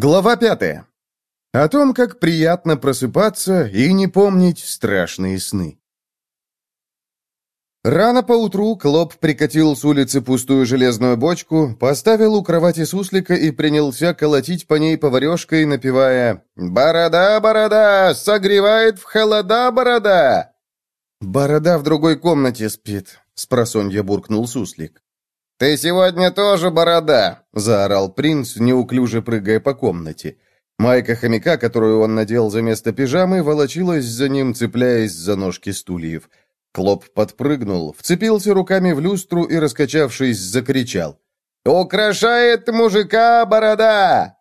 Глава пятая. О том, как приятно просыпаться и не помнить страшные сны. Рано поутру Клоп прикатил с улицы пустую железную бочку, поставил у кровати суслика и принялся колотить по ней поварешкой, напевая «Борода, борода, согревает в холода борода!» «Борода в другой комнате спит», — спросонья буркнул суслик. «Ты сегодня тоже борода!» — заорал принц, неуклюже прыгая по комнате. Майка хомяка, которую он надел за место пижамы, волочилась за ним, цепляясь за ножки стульев. Клоп подпрыгнул, вцепился руками в люстру и, раскачавшись, закричал. «Украшает мужика борода!»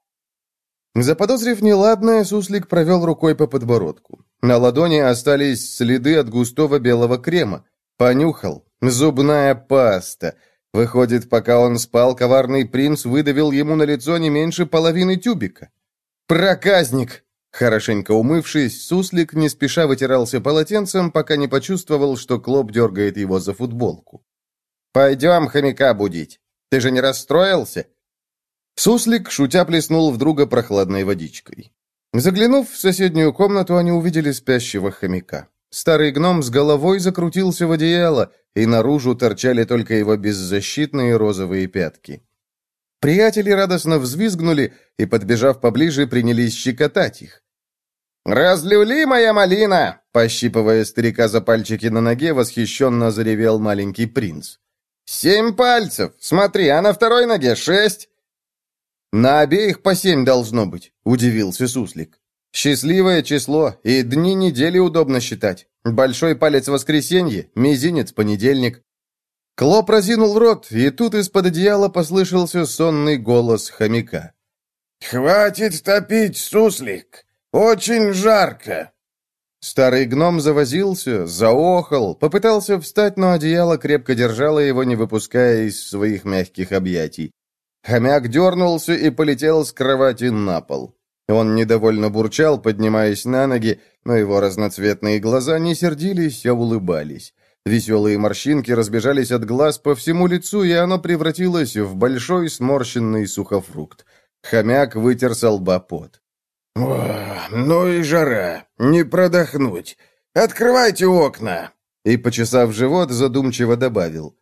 Заподозрив неладное, суслик провел рукой по подбородку. На ладони остались следы от густого белого крема. Понюхал. Зубная паста. Выходит, пока он спал, коварный принц выдавил ему на лицо не меньше половины тюбика. «Проказник!» Хорошенько умывшись, суслик не спеша вытирался полотенцем, пока не почувствовал, что Клоп дергает его за футболку. «Пойдем хомяка будить. Ты же не расстроился?» Суслик, шутя, плеснул в друга прохладной водичкой. Заглянув в соседнюю комнату, они увидели спящего хомяка. Старый гном с головой закрутился в одеяло, и наружу торчали только его беззащитные розовые пятки. Приятели радостно взвизгнули и, подбежав поближе, принялись щекотать их. «Разлюли, моя малина!» Пощипывая старика за пальчики на ноге, восхищенно заревел маленький принц. «Семь пальцев! Смотри, а на второй ноге шесть!» «На обеих по семь должно быть», — удивился Суслик. Счастливое число, и дни недели удобно считать. Большой палец воскресенье, мизинец понедельник. Клоп разинул рот, и тут из-под одеяла послышался сонный голос хомяка. «Хватит топить, суслик! Очень жарко!» Старый гном завозился, заохал, попытался встать, но одеяло крепко держало его, не выпуская из своих мягких объятий. Хомяк дернулся и полетел с кровати на пол. Он недовольно бурчал, поднимаясь на ноги, но его разноцветные глаза не сердились, а улыбались. Веселые морщинки разбежались от глаз по всему лицу, и оно превратилось в большой сморщенный сухофрукт. Хомяк вытер со лба пот. ну и жара! Не продохнуть! Открывайте окна!» И, почесав живот, задумчиво добавил.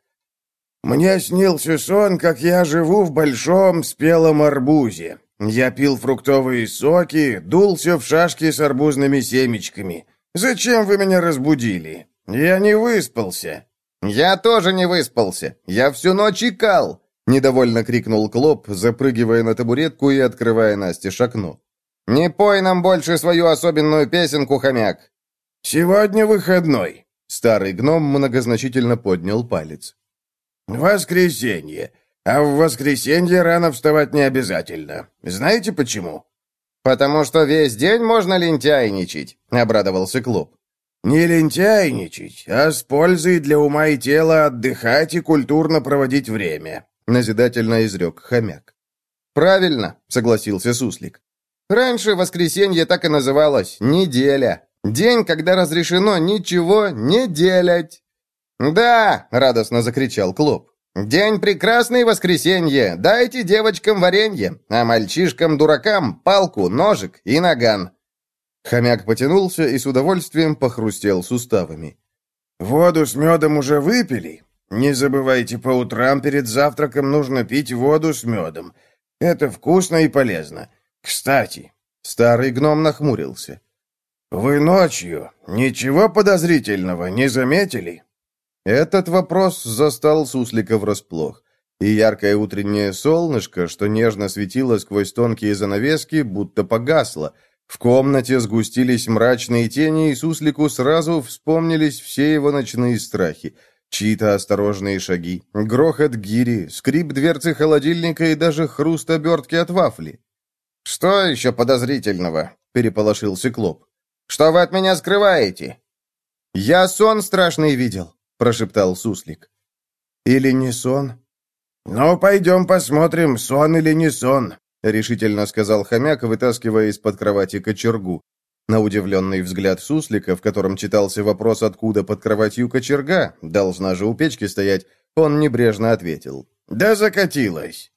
«Мне снился сон, как я живу в большом спелом арбузе. Я пил фруктовые соки, дулся в шашки с арбузными семечками. Зачем вы меня разбудили? Я не выспался». «Я тоже не выспался. Я всю ночь икал!» Недовольно крикнул Клоп, запрыгивая на табуретку и открывая Насте окно. «Не пой нам больше свою особенную песенку, хомяк!» «Сегодня выходной!» Старый гном многозначительно поднял палец. «Воскресенье. А в воскресенье рано вставать не обязательно. Знаете почему?» «Потому что весь день можно лентяйничать», — обрадовался Клоп. «Не лентяйничать, а с пользой для ума и тела отдыхать и культурно проводить время», — назидательно изрек хомяк. «Правильно», — согласился Суслик. «Раньше воскресенье так и называлось — неделя. День, когда разрешено ничего не делать». «Да!» — радостно закричал Клоп. «День прекрасный воскресенье! Дайте девочкам варенье, а мальчишкам-дуракам палку, ножик и наган!» Хомяк потянулся и с удовольствием похрустел суставами. «Воду с медом уже выпили? Не забывайте, по утрам перед завтраком нужно пить воду с медом. Это вкусно и полезно. Кстати...» Старый гном нахмурился. «Вы ночью ничего подозрительного не заметили?» Этот вопрос застал Суслика врасплох. И яркое утреннее солнышко, что нежно светило сквозь тонкие занавески, будто погасло. В комнате сгустились мрачные тени, и Суслику сразу вспомнились все его ночные страхи. Чьи-то осторожные шаги, грохот гири, скрип дверцы холодильника и даже хруст обертки от вафли. «Что еще подозрительного?» — переполошился Клоп. «Что вы от меня скрываете?» «Я сон страшный видел», — прошептал Суслик. «Или не сон?» «Ну, пойдем посмотрим, сон или не сон», — решительно сказал хомяк, вытаскивая из-под кровати кочергу. На удивленный взгляд Суслика, в котором читался вопрос, откуда под кроватью кочерга, должна же у печки стоять, он небрежно ответил. «Да закатилась».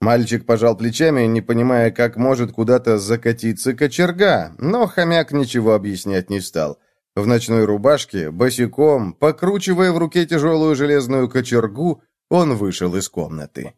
Мальчик пожал плечами, не понимая, как может куда-то закатиться кочерга, но хомяк ничего объяснять не стал. В ночной рубашке, босиком, покручивая в руке тяжелую железную кочергу, он вышел из комнаты.